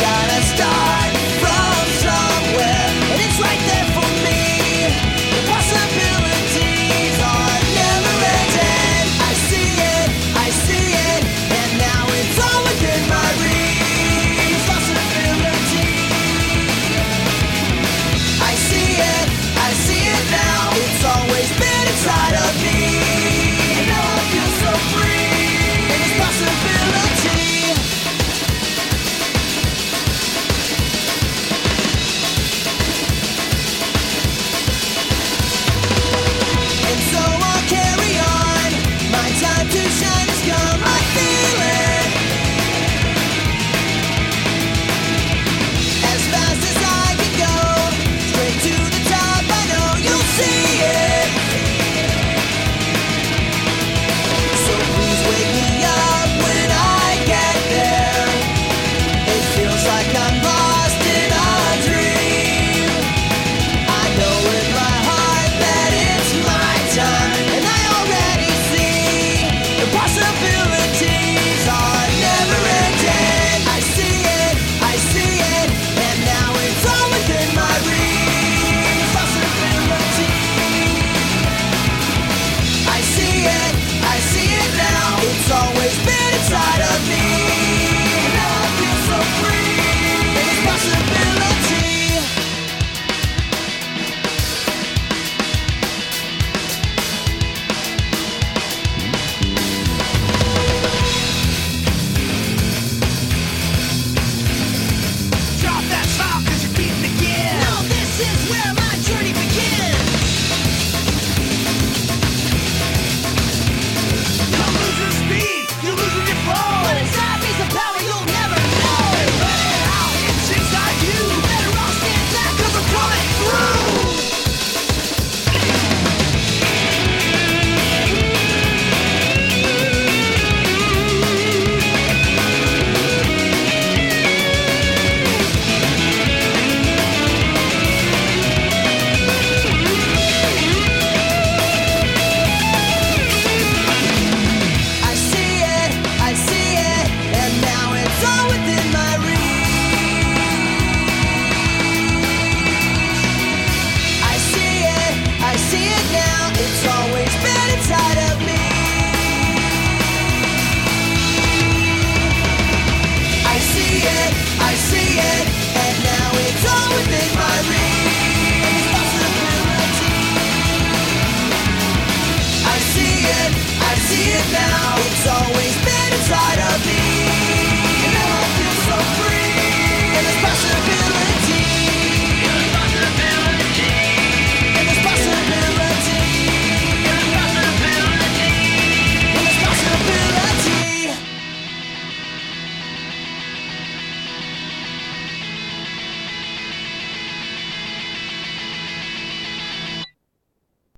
got